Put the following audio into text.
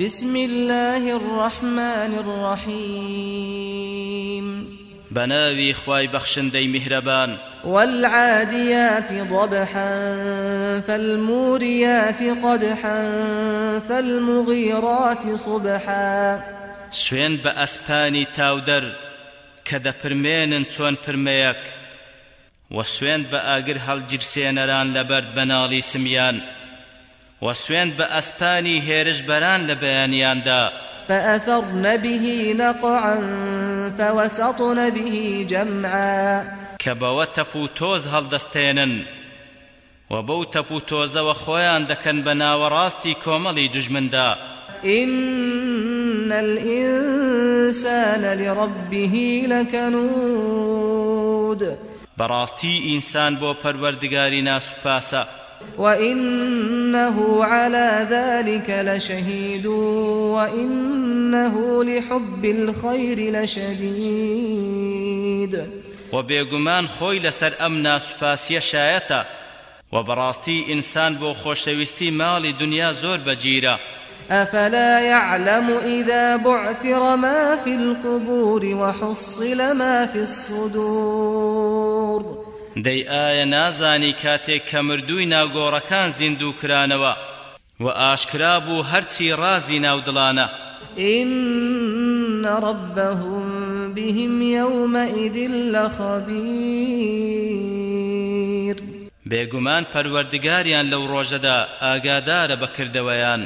بسم الله الرحمن الرحيم. بەناوی خوای بەخشندەی میهرەبان والعاديات ضبحا فالموريات قدحا فالمغيرات صبحا. سوێن بە ئەسپانی تاودەر كذا فرمين تون فرميك وە سوێن بە ئاگر هەڵگیرسێنەران لبرد بنالي سميان وە سوێن بە ئەسپانی هێرش بەران لە بەیانیان فأثرن به نقعا فوسطن به جمعا. کە بەوە تەپ و تۆز هەڵدەستێنن وە بەو تەپ و تۆزەوە خۆیان دەکەن بە ناوەڕاستی کۆمەڵی دوژمندا إن الإنسان لربه لكنود. بەڕاستی ئینسان بۆ پەروەردگاری ناسوپاسە وإنه على ذلك لشهيد وإنه لحب الخير لشديد. وبيغمان خوي لسر أمنا سپاسية شايتا وبراستي إنسان بو خوشويستي مالي دنيا زور بجيرا أفلا يعلم إذا بعثر ما في القبور وحصل ما في الصدور. دەی ئایا نازانی کاتێک کە مردووی ناگۆڕەکان زیندوو کرانەوە و ئاشکرا بوو هەرچی ڕازی ناودڵانە. إن ربهم بهم يومئذ لخبير. بێگومان پەروەردگاریان لەو ڕۆژەدا ئاگادارە بەکردەوەیان